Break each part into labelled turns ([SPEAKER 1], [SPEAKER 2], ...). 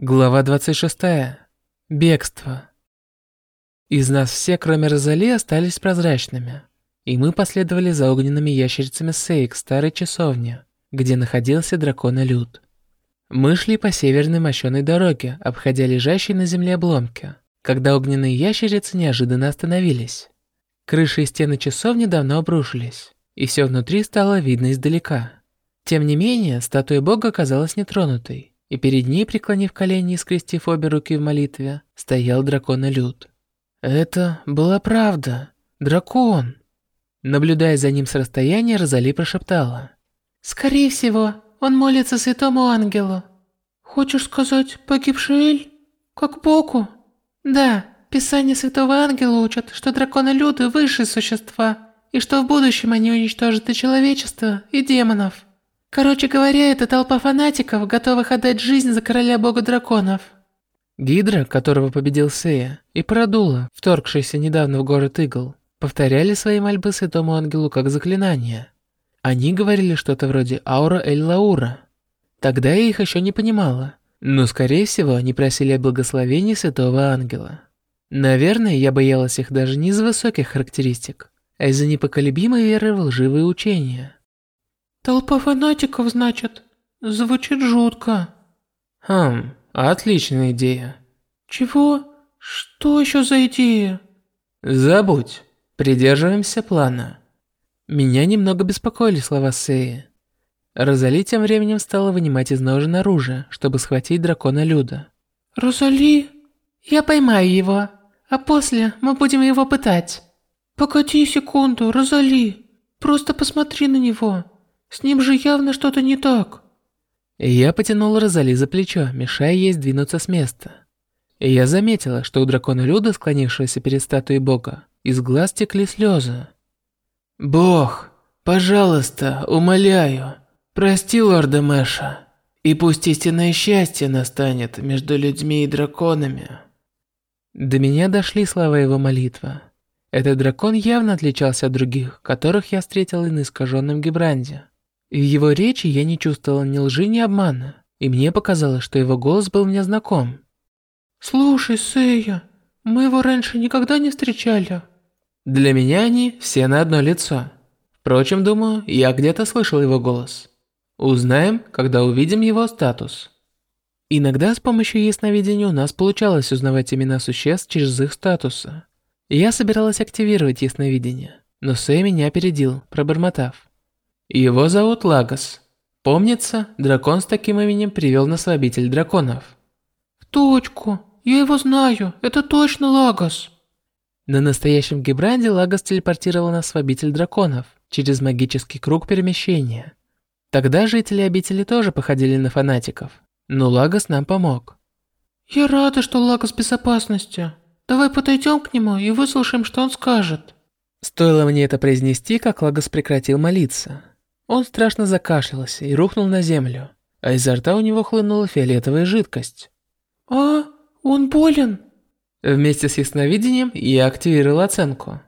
[SPEAKER 1] Глава 26. Бегство. Из нас все, кроме Розали, остались прозрачными, и мы последовали за огненными ящерицами Сей к старой часовне, где находился дракон Люд. Мы шли по северной мощеной дороге, обходя лежащие на земле обломки, когда огненные ящерицы неожиданно остановились. Крыши и стены часовни давно обрушились, и все внутри стало видно издалека. Тем не менее, статуя бога оказалась нетронутой, и перед ней, преклонив колени и скрестив обе руки в молитве, стоял дракон Люд. Это была правда. Дракон. Наблюдая за ним с расстояния, Розали прошептала.
[SPEAKER 2] «Скорее всего, он молится святому ангелу». «Хочешь сказать, погибший? Как Боку?» «Да, Писание святого ангела учат, что драконы Люды – высшие существа, и что в будущем они уничтожат и человечество, и демонов». Короче говоря, это толпа фанатиков, готовых отдать жизнь за короля бога драконов.
[SPEAKER 1] Гидра, которого победил Сея, и Парадула, вторгшийся недавно в город Игл, повторяли свои мольбы святому ангелу как заклинания. Они говорили что-то вроде «Аура Эль Лаура». Тогда я их еще не понимала, но скорее всего они просили о благословении святого ангела. Наверное, я боялась их даже не из-за высоких характеристик, а из-за непоколебимой веры в лживые учения.
[SPEAKER 2] Толпа фанатиков, значит? Звучит жутко.
[SPEAKER 1] Хм, отличная идея.
[SPEAKER 2] Чего? Что еще за идея?
[SPEAKER 1] Забудь. Придерживаемся плана. Меня немного беспокоили слова Сеи. Розали тем временем стала вынимать из ножен оружие, чтобы схватить дракона Люда.
[SPEAKER 2] «Розали, я поймаю его, а после мы будем его пытать». «Погоди секунду, Розали, просто посмотри на него. С ним же явно что-то не так.
[SPEAKER 1] Я потянул Розали за плечо, мешая ей сдвинуться с места. И я заметила, что у дракона Люда, склонившегося перед статуей бога, из глаз текли слезы. «Бог, пожалуйста, умоляю, прости лорда Мэша, и пусть истинное счастье настанет между людьми и драконами». До меня дошли слова его молитвы. Этот дракон явно отличался от других, которых я встретил на искаженном Гибранде. В его речи я не чувствовала ни лжи, ни обмана, и мне показалось, что его голос был мне знаком.
[SPEAKER 2] «Слушай, Сэя, мы его раньше никогда не встречали».
[SPEAKER 1] Для меня они все на одно лицо. Впрочем, думаю, я где-то слышал его голос. Узнаем, когда увидим его статус. Иногда с помощью ясновидения у нас получалось узнавать имена существ через их статусы. Я собиралась активировать ясновидение, но Сэй меня опередил, пробормотав. Его зовут Лагос. Помнится, дракон с таким именем привел нас в обитель драконов.
[SPEAKER 2] В точку. Я его знаю. Это точно Лагос.
[SPEAKER 1] На настоящем Гибранде Лагос телепортировал нас в обитель драконов через магический круг перемещения. Тогда жители обители тоже походили на фанатиков, но Лагос нам помог.
[SPEAKER 2] Я рада, что Лагос в безопасности. Давай подойдем к нему и выслушаем, что он скажет.
[SPEAKER 1] Стоило мне это произнести, как Лагос прекратил молиться. Он страшно закашлялся и рухнул на землю, а изо рта у него хлынула фиолетовая жидкость.
[SPEAKER 2] «А, он болен?»
[SPEAKER 1] Вместе с ясновидением я активировал оценку.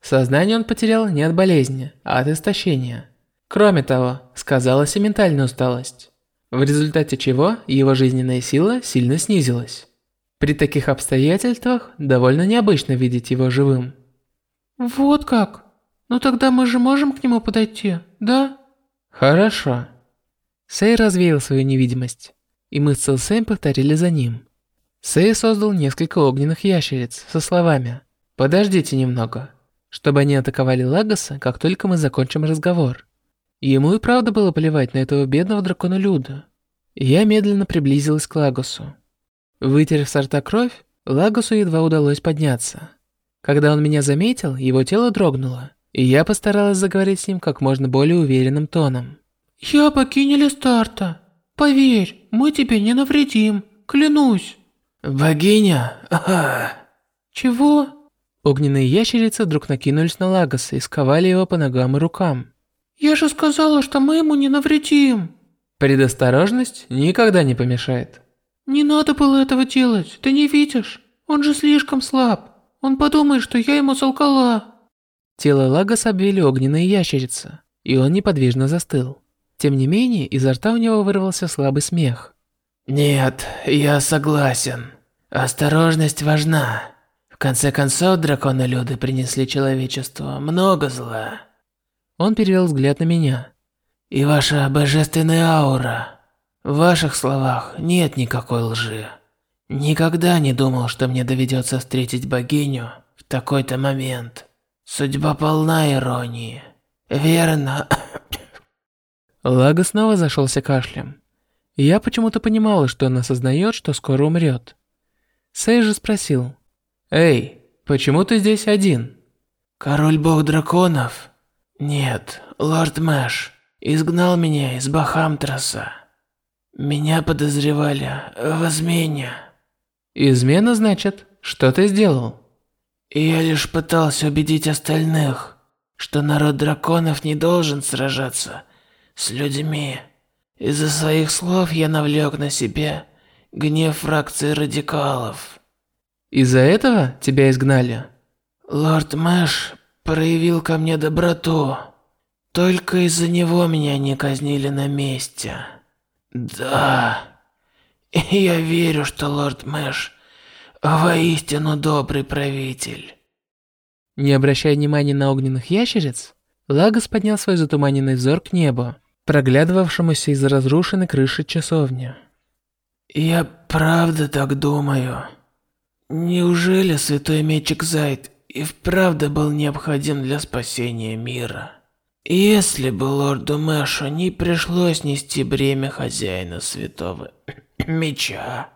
[SPEAKER 1] Сознание он потерял не от болезни, а от истощения. Кроме того, сказалась и ментальная усталость, в результате чего его жизненная сила сильно снизилась. При таких обстоятельствах довольно необычно видеть его живым.
[SPEAKER 2] «Вот как? Ну тогда мы же можем к нему подойти, да?»
[SPEAKER 1] Хорошо. Сэй развеял свою невидимость, и мы с Сэлсэм повторили за ним. Сэй создал несколько огненных ящериц со словами «Подождите немного», чтобы они атаковали Лагоса, как только мы закончим разговор. Ему и правда было плевать на этого бедного дракона Люда. Я медленно приблизилась к Лагосу. Вытерев с рта кровь, Лагосу едва удалось подняться. Когда он меня заметил, его тело дрогнуло, и я постаралась заговорить с ним как можно более уверенным тоном.
[SPEAKER 2] «Я покинули старта. Поверь, мы тебе не навредим, клянусь».
[SPEAKER 1] «Богиня? Ага».
[SPEAKER 2] «Чего?»
[SPEAKER 1] Огненные ящерицы вдруг накинулись на Лагоса и сковали его по ногам и рукам.
[SPEAKER 2] «Я же сказала, что мы ему не навредим».
[SPEAKER 1] Предосторожность никогда не помешает.
[SPEAKER 2] «Не надо было этого делать, ты не видишь? Он же слишком слаб. Он подумает, что я ему солгала».
[SPEAKER 1] Тело Лагоса обвели огненные ящерицы, и он неподвижно застыл. Тем не менее, изо рта у него вырвался слабый смех.
[SPEAKER 3] Нет, я согласен. Осторожность важна. В конце концов, драконы-люды принесли человечеству много зла.
[SPEAKER 1] Он перевел взгляд на меня.
[SPEAKER 3] И ваша божественная аура. В ваших словах нет никакой лжи. Никогда не думал, что мне доведется встретить богиню в такой-то момент. Судьба полна иронии. Верно.
[SPEAKER 1] Лага снова зашелся кашлем. Я почему-то понимала, что он осознает, что скоро умрет. Сэй же спросил. «Эй, почему ты здесь один?»
[SPEAKER 3] «Король-бог драконов?» «Нет, лорд Мэш изгнал меня из Бахамтраса. Меня подозревали в измене».
[SPEAKER 1] «Измена, значит? Что ты сделал?»
[SPEAKER 3] «Я лишь пытался убедить остальных, что народ драконов не должен сражаться с людьми. Из-за своих слов я навлек на себя гнев фракции радикалов.
[SPEAKER 1] Из-за этого тебя изгнали?
[SPEAKER 3] Лорд Мэш проявил ко мне доброту. Только из-за него меня не казнили на месте. Да. И я верю, что лорд Мэш воистину добрый правитель.
[SPEAKER 1] Не обращая внимания на огненных ящериц, Лагос поднял свой затуманенный взор к небу, проглядывавшемуся из разрушенной крыши часовни.
[SPEAKER 3] «Я правда так думаю. Неужели святой мечик Зайд и вправду был необходим для спасения мира? Если бы лорду Мэшу не пришлось нести бремя хозяина святого меча...»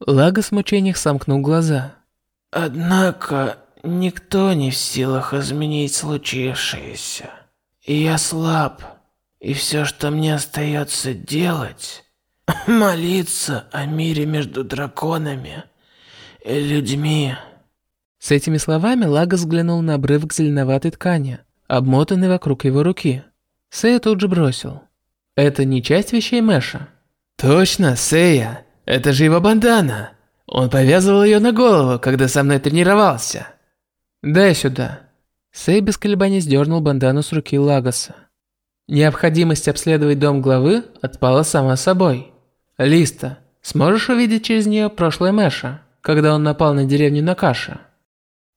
[SPEAKER 1] Лагос в мучениях сомкнул глаза.
[SPEAKER 3] «Однако никто не в силах изменить случившееся. Я слаб, и все, что мне остается делать, молиться о мире между драконами и людьми.
[SPEAKER 1] С этими словами Лагос взглянул на обрывок зеленоватой ткани, обмотанный вокруг его руки. Сея тут же бросил. «Это не часть вещей Мэша?»
[SPEAKER 3] «Точно, Сея. Это же его бандана. Он повязывал ее на голову, когда со мной тренировался».
[SPEAKER 1] «Дай сюда». Сей без колебаний сдернул бандану с руки Лагоса. Необходимость обследовать дом главы отпала сама собой. Листа, сможешь увидеть через нее прошлое Мэша, когда он напал на деревню Накаша?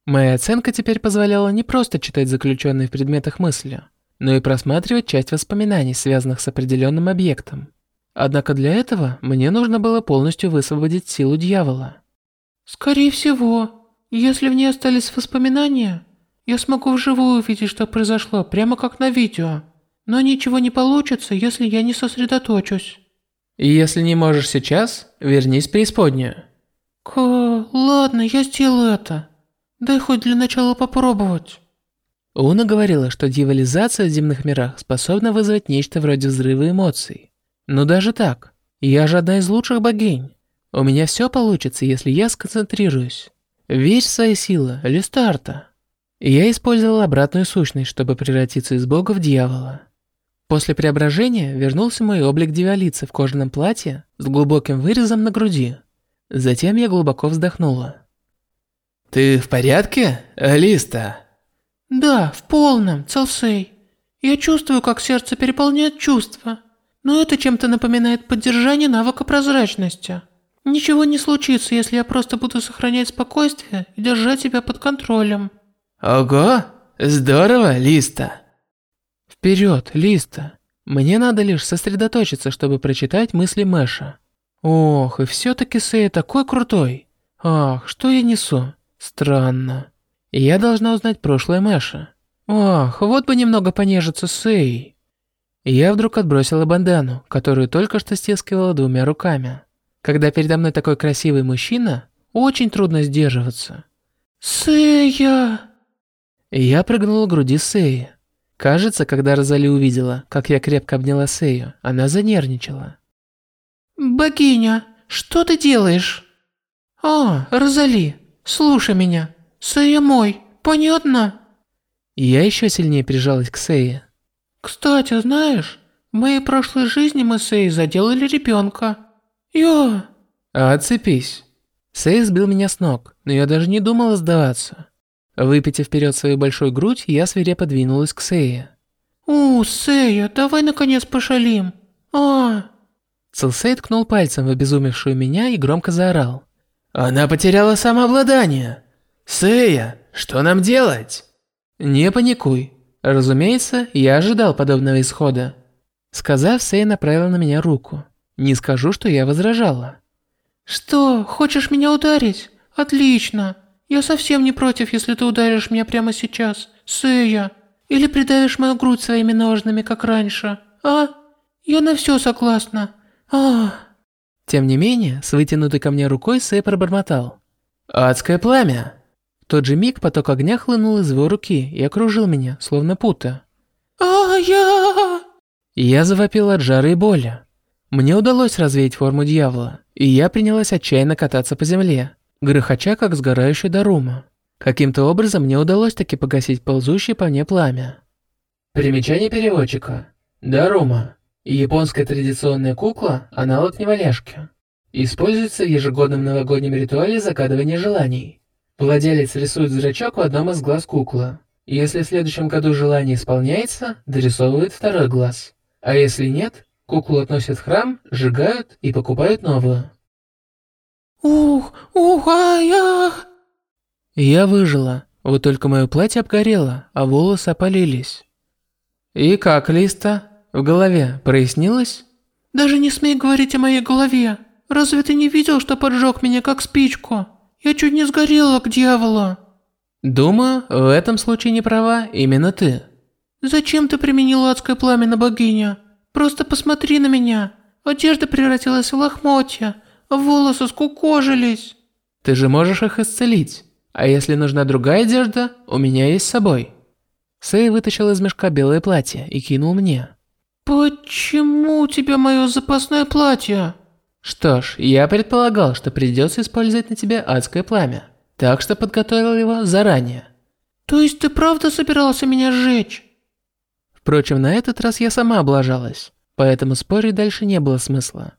[SPEAKER 1] Моя оценка теперь позволяла не просто читать заключенные в предметах мысли, но и просматривать часть воспоминаний, связанных с определенным объектом. Однако для этого мне нужно было полностью высвободить силу дьявола.
[SPEAKER 2] Скорее всего, если в ней остались воспоминания, я смогу вживую увидеть, что произошло, прямо как на видео. Но ничего не получится, если я не сосредоточусь.
[SPEAKER 1] Если не можешь сейчас, вернись в преисподнюю.
[SPEAKER 2] К... ладно, я сделаю это. Дай хоть для начала попробовать.
[SPEAKER 1] Уна говорила, что дьяволизация в земных мирах способна вызвать нечто вроде взрыва эмоций. Но даже так, я же одна из лучших богинь. У меня все получится, если я сконцентрируюсь. Верь в свои силы, Листарта. Я использовал обратную сущность, чтобы превратиться из бога в дьявола. После преображения вернулся мой облик дьяволицы в кожаном платье с глубоким вырезом на груди. Затем я глубоко вздохнула.
[SPEAKER 3] «Ты в порядке, Алиста?»
[SPEAKER 2] «Да, в полном, Целсей. Я чувствую, как сердце переполняет чувства. Но это чем-то напоминает поддержание навыка прозрачности. Ничего не случится, если я просто буду сохранять спокойствие и держать себя под контролем».
[SPEAKER 3] «Ого, здорово, Листа!»
[SPEAKER 1] Вперед, Листа. Мне надо лишь сосредоточиться, чтобы прочитать мысли Мэша. Ох, и все-таки Сэй такой крутой. Ах, что я несу? Странно. Я должна узнать прошлое Мэша. Ох, вот бы немного понежиться Сэй. Я вдруг отбросила бандану, которую только что стискивала двумя руками. Когда передо мной такой красивый мужчина, очень трудно сдерживаться.
[SPEAKER 2] Сэя!
[SPEAKER 1] Я прыгнула к груди Сэя. Кажется, когда Розали увидела, как я крепко обняла Сею, она занервничала.
[SPEAKER 2] «Богиня, что ты делаешь?» «А, Розали, слушай меня. Сея мой, понятно?»
[SPEAKER 1] Я еще сильнее прижалась к Сее.
[SPEAKER 2] «Кстати, знаешь, в моей прошлой жизни мы с Сеей заделали ребенка. Я...»
[SPEAKER 1] «Отцепись». Сей сбил меня с ног, но я даже не думала сдаваться. Выпитив вперед свою большую грудь, я свирепо двинулась к Сее.
[SPEAKER 2] «О, Сея, давай наконец пошалим. А,
[SPEAKER 1] Целсей ткнул пальцем в обезумевшую меня и громко заорал. «Она потеряла самообладание! Сэя, что нам делать?» «Не паникуй. Разумеется, я ожидал подобного исхода». Сказав, Сэй направила на меня руку. Не скажу, что я возражала.
[SPEAKER 2] «Что, хочешь меня ударить? Отлично. Я совсем не против, если ты ударишь меня прямо сейчас, Сэя. Или придавишь мою грудь своими ножными, как раньше. А? Я на все согласна. А.
[SPEAKER 1] Тем не менее, с вытянутой ко мне рукой Сэй пробормотал. «Адское пламя!» Тот же миг поток огня хлынул из его руки и окружил меня, словно пута.
[SPEAKER 2] А я...
[SPEAKER 1] Я завопил от жары и боли. Мне удалось развеять форму дьявола, и я принялась отчаянно кататься по земле, грохоча, как сгорающий Дарума. Каким-то образом мне удалось таки погасить ползущее по мне пламя. Примечание переводчика. Дарума. Японская традиционная кукла – аналог неваляшки. Используется в ежегодном новогоднем ритуале загадывания желаний. Владелец рисует зрачок в одном из глаз куклы. Если в следующем году желание исполняется, дорисовывает второй глаз. А если нет, куклу относят в храм, сжигают и покупают новую.
[SPEAKER 2] Ух, ух, ай, ах.
[SPEAKER 1] Я выжила, вот только мое платье обгорело, а волосы опалились. И как, Листа? В голове прояснилось?
[SPEAKER 2] Даже не смей говорить о моей голове. Разве ты не видел, что поджег меня как спичку? Я чуть не сгорела к дьяволу.
[SPEAKER 1] Думаю, в этом случае не права именно ты.
[SPEAKER 2] Зачем ты применил адское пламя на богиню? Просто посмотри на меня. Одежда превратилась в лохмотья, а волосы скукожились.
[SPEAKER 1] Ты же можешь их исцелить. А если нужна другая одежда, у меня есть с собой. Сэй вытащил из мешка белое платье и кинул мне.
[SPEAKER 2] Почему у тебя мое запасное платье?
[SPEAKER 1] Что ж, я предполагал, что придется использовать на тебе адское пламя, так что подготовил его заранее.
[SPEAKER 2] То есть ты правда собирался меня сжечь?
[SPEAKER 1] Впрочем, на этот раз я сама облажалась, поэтому спорить дальше не было смысла.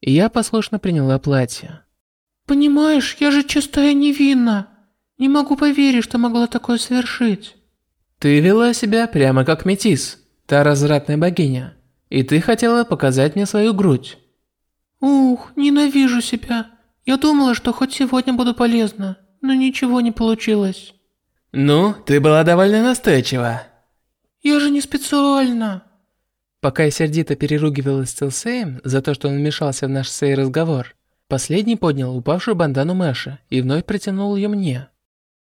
[SPEAKER 1] И я послушно приняла платье.
[SPEAKER 2] Понимаешь, я же чистая невинна. Не могу поверить, что могла такое совершить.
[SPEAKER 1] Ты вела себя прямо как Метис, та развратная богиня. И ты хотела показать мне свою грудь.
[SPEAKER 2] Ух, ненавижу себя. Я думала, что хоть сегодня буду полезна, но ничего не получилось.
[SPEAKER 1] Ну, ты была довольно настойчива.
[SPEAKER 2] Я же не специально.
[SPEAKER 1] Пока я сердито переругивалась с Целсеем за то, что он вмешался в наш сей разговор, последний поднял упавшую бандану Мэша и вновь протянул ее мне.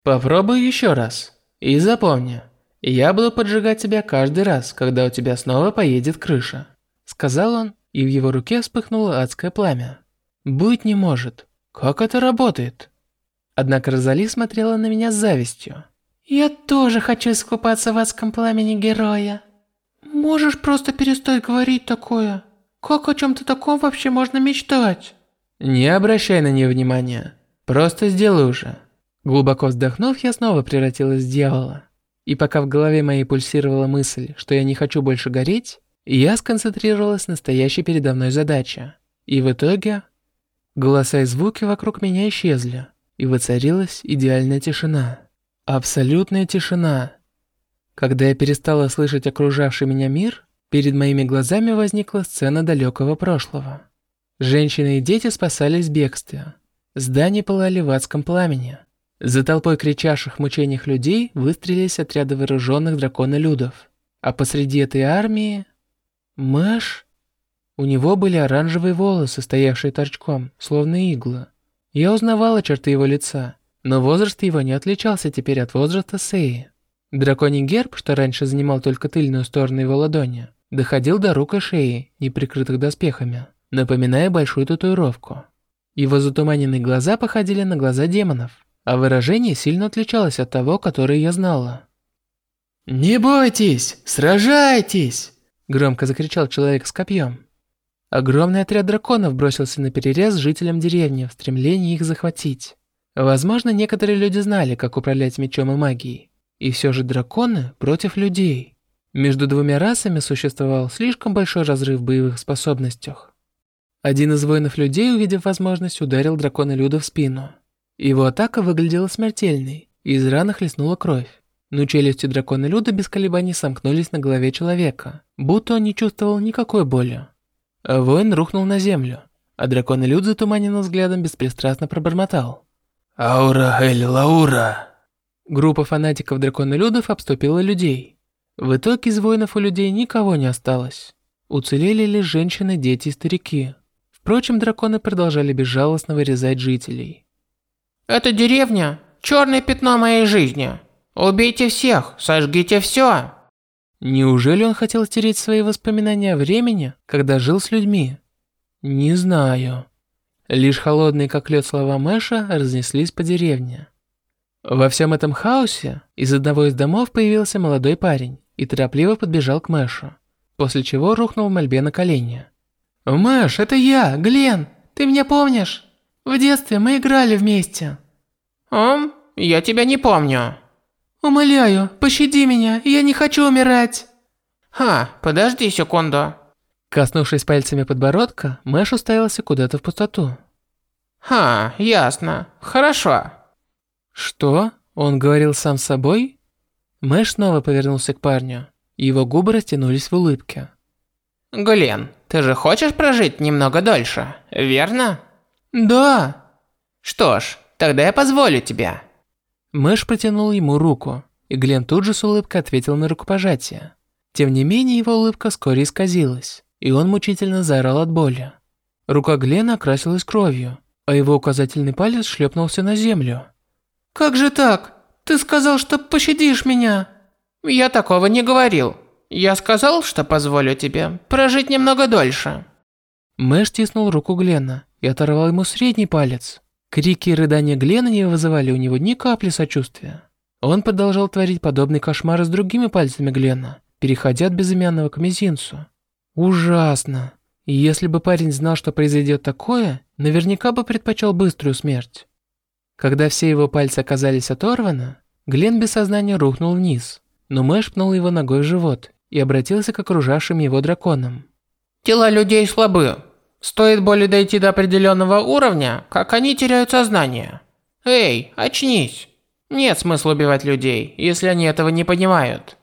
[SPEAKER 1] Попробуй еще раз. И запомни, я буду поджигать тебя каждый раз, когда у тебя снова поедет крыша. Сказал он, и в его руке вспыхнуло адское пламя. Быть не может. Как это работает? Однако Розали смотрела на меня с завистью.
[SPEAKER 2] Я тоже хочу искупаться в адском пламени героя. Можешь просто перестать говорить такое? Как о чем-то таком вообще можно мечтать?
[SPEAKER 1] Не обращай на нее внимания. Просто сделай уже. Глубоко вздохнув, я снова превратилась в дьявола. И пока в голове моей пульсировала мысль, что я не хочу больше гореть, я сконцентрировалась на настоящей передо мной задаче. И в итоге... Голоса и звуки вокруг меня исчезли, и воцарилась идеальная тишина. Абсолютная тишина. Когда я перестала слышать окружавший меня мир, перед моими глазами возникла сцена далекого прошлого. Женщины и дети спасались в бегстве. Здания пылали в адском пламени. За толпой кричавших в мучениях людей выстрелились отряды вооруженных драконолюдов. А посреди этой армии... Мэш... У него были оранжевые волосы, стоявшие торчком, словно иглы. Я узнавала черты его лица, но возраст его не отличался теперь от возраста Сеи. Драконий герб, что раньше занимал только тыльную сторону его ладони, доходил до рук и шеи, не прикрытых доспехами, напоминая большую татуировку. Его затуманенные глаза походили на глаза демонов, а выражение сильно отличалось от того, которое я знала. «Не бойтесь! Сражайтесь!» – громко закричал человек с копьем. Огромный отряд драконов бросился на перерез жителям деревни в стремлении их захватить. Возможно, некоторые люди знали, как управлять мечом и магией. И все же драконы против людей. Между двумя расами существовал слишком большой разрыв в боевых способностях. Один из воинов людей, увидев возможность, ударил дракона Люда в спину. Его атака выглядела смертельной, и из раны хлестнула кровь. Но челюсти дракона Люда без колебаний сомкнулись на голове человека, будто он не чувствовал никакой боли. Воин рухнул на землю, а дракон-люд затуманенным взглядом беспристрастно пробормотал.
[SPEAKER 3] «Аура Эль Лаура!»
[SPEAKER 1] Группа фанатиков дракона-людов обступила людей. В итоге из воинов у людей никого не осталось. Уцелели лишь женщины, дети и старики. Впрочем, драконы продолжали безжалостно вырезать жителей.
[SPEAKER 2] «Это деревня – черное пятно моей жизни. Убейте всех, сожгите все!»
[SPEAKER 1] Неужели он хотел стереть свои воспоминания о времени, когда жил с людьми? Не знаю. Лишь холодные как лед слова Мэша разнеслись по деревне. Во всем этом хаосе из одного из домов появился молодой парень и торопливо подбежал к Мэшу, после чего рухнул в мольбе на колени.
[SPEAKER 2] «Мэш, это я, Глен. Ты меня помнишь? В детстве мы играли вместе». «Ом, я тебя не помню».
[SPEAKER 4] «Умоляю, пощади меня, я не хочу умирать!»
[SPEAKER 2] «Ха, подожди секунду!»
[SPEAKER 1] Коснувшись пальцами подбородка, Мэш уставился куда-то в пустоту.
[SPEAKER 2] «Ха, ясно. Хорошо».
[SPEAKER 1] «Что? Он говорил сам с собой?» Мэш снова повернулся к парню. Его губы растянулись в улыбке.
[SPEAKER 2] «Глен, ты же хочешь прожить немного дольше, верно?»
[SPEAKER 4] «Да».
[SPEAKER 2] «Что ж, тогда я позволю тебе».
[SPEAKER 1] Мэш протянул ему руку, и Глен тут же с улыбкой ответил на рукопожатие. Тем не менее, его улыбка вскоре исказилась, и он мучительно заорал от боли. Рука Глена окрасилась кровью, а его указательный палец шлепнулся на землю.
[SPEAKER 4] «Как же так? Ты сказал, что пощадишь меня!»
[SPEAKER 2] «Я такого не говорил. Я сказал, что позволю тебе прожить немного дольше».
[SPEAKER 1] Мэш стиснул руку Глена и оторвал ему средний палец. Крики и рыдания Глена не вызывали у него ни капли сочувствия. Он продолжал творить подобный кошмар с другими пальцами Глена, переходя от безымянного к мизинцу. Ужасно. И если бы парень знал, что произойдет такое, наверняка бы предпочел быструю смерть. Когда все его пальцы оказались оторваны, Глен без сознания рухнул вниз, но Мэш пнул его ногой в живот и обратился к окружавшим его драконам.
[SPEAKER 2] «Тела людей слабы. Стоит боли дойти до определенного уровня, как они теряют сознание. Эй, очнись. Нет смысла убивать людей, если они этого не понимают.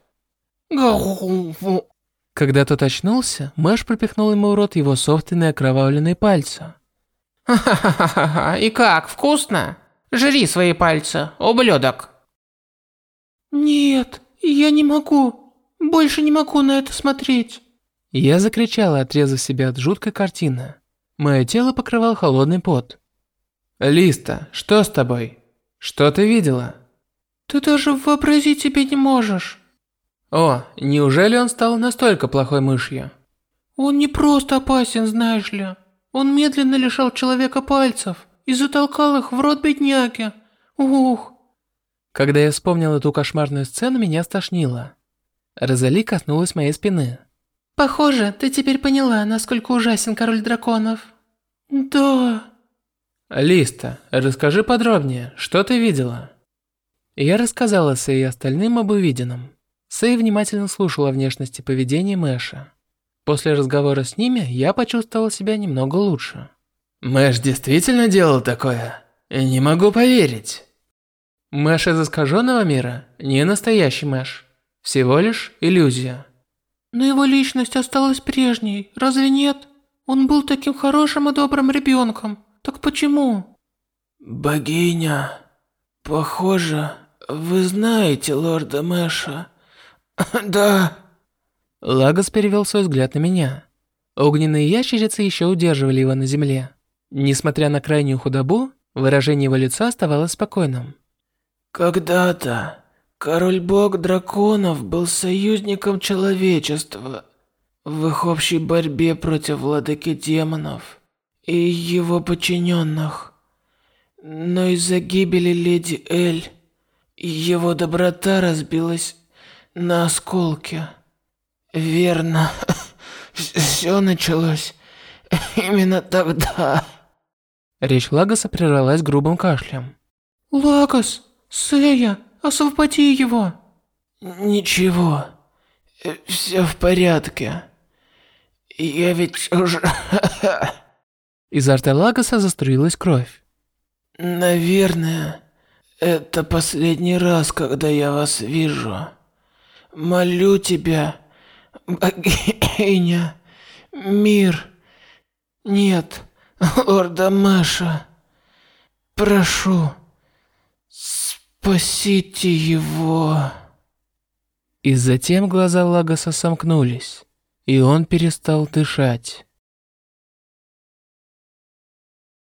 [SPEAKER 1] Когда тот очнулся, Мэш пропихнул ему в рот его собственные окровавленные пальцы.
[SPEAKER 2] Ха-ха-ха-ха, и как, вкусно? Жри свои пальцы, ублюдок.
[SPEAKER 4] Нет, я не могу. Больше не могу на это смотреть.
[SPEAKER 1] Я закричала, отрезав себя от жуткой картины. Мое тело покрывал холодный пот. «Листа, что с тобой? Что ты видела?»
[SPEAKER 4] «Ты даже вообразить себе не можешь».
[SPEAKER 1] «О, неужели он стал настолько плохой мышью?»
[SPEAKER 4] «Он не просто опасен, знаешь ли. Он медленно лишал человека пальцев и затолкал их в рот бедняги. Ух!»
[SPEAKER 1] Когда я вспомнил эту кошмарную сцену, меня стошнило. Розали коснулась моей спины.
[SPEAKER 4] Похоже, ты теперь поняла, насколько ужасен король драконов. Да.
[SPEAKER 1] Листа, расскажи подробнее, что ты видела? Я рассказала Сэй и остальным об увиденном. Сэй внимательно слушала внешность и поведение Мэша. После разговора с ними я почувствовал себя немного лучше.
[SPEAKER 3] Мэш действительно делал такое? Не могу поверить.
[SPEAKER 1] Мэш из искаженного мира не настоящий Мэш. Всего лишь иллюзия.
[SPEAKER 4] Но его личность осталась прежней, разве нет? Он был таким хорошим и добрым ребенком. Так почему?
[SPEAKER 3] Богиня, похоже, вы знаете лорда Мэша. да.
[SPEAKER 1] Лагос перевел свой взгляд на меня. Огненные ящерицы еще удерживали его на земле. Несмотря на крайнюю худобу, выражение его лица оставалось спокойным.
[SPEAKER 3] Когда-то Король-бог драконов был союзником человечества в их общей борьбе против владыки демонов и его подчиненных. Но из-за гибели леди Эль его доброта разбилась на осколки. Верно, все началось именно тогда.
[SPEAKER 1] Речь Лагоса прервалась грубым кашлем.
[SPEAKER 4] Лагос, Сэя, Освободи его.
[SPEAKER 3] Ничего. Все в порядке. Я ведь уже...
[SPEAKER 1] Из рта Лагоса заструилась кровь.
[SPEAKER 3] Наверное, это последний раз, когда я вас вижу. Молю тебя, богиня, мир, Нет, Орда Маша, прошу, спасите его.
[SPEAKER 1] И затем глаза Лагоса сомкнулись, и он перестал дышать.